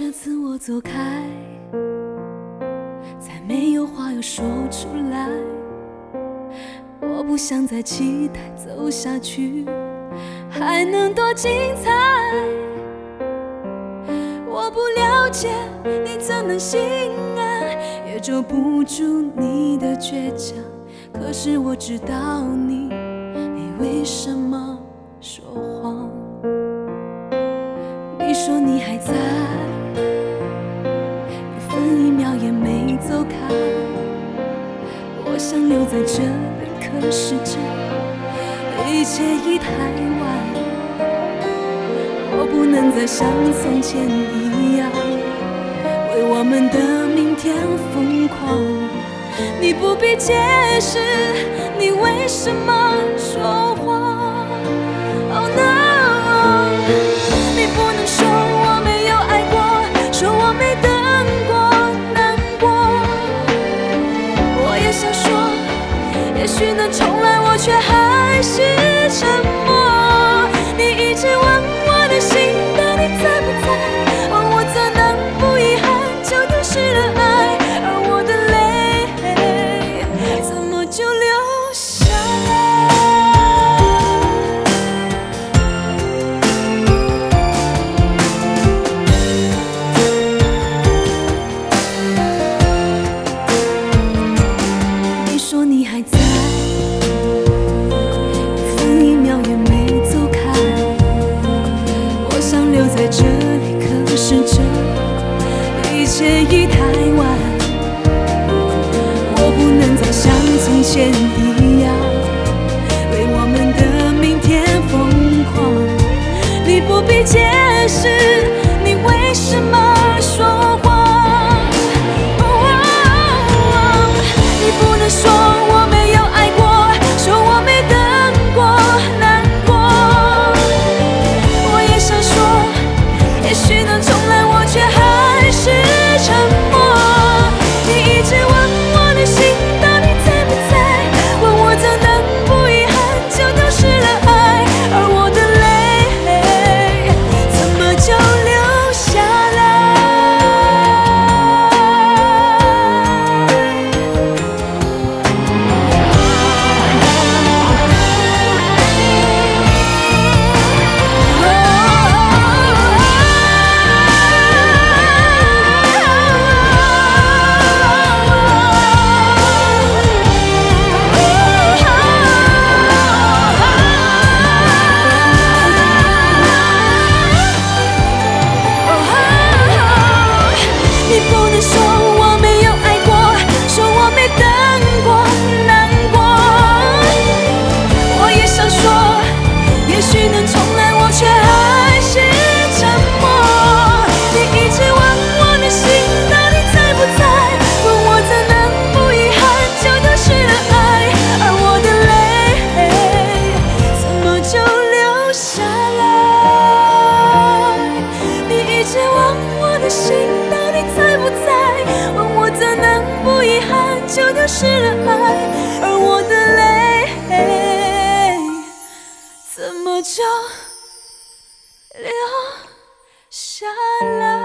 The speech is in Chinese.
这次我走开，再没有话要说出来，我不想再期待走下去，还能多精彩。我不了解你怎能心安，也遮不住你的倔强，可是我知道你，你为什么？走开。我想留在这里，可是这一切已太晚。我不能再像从前一样，为我们的明天疯狂。你不必解释，你为什么说谎许能重来，我却还是从前一样，为我们的明天疯狂。你不必解释，你为什么失了爱，而我的泪怎么就流下来？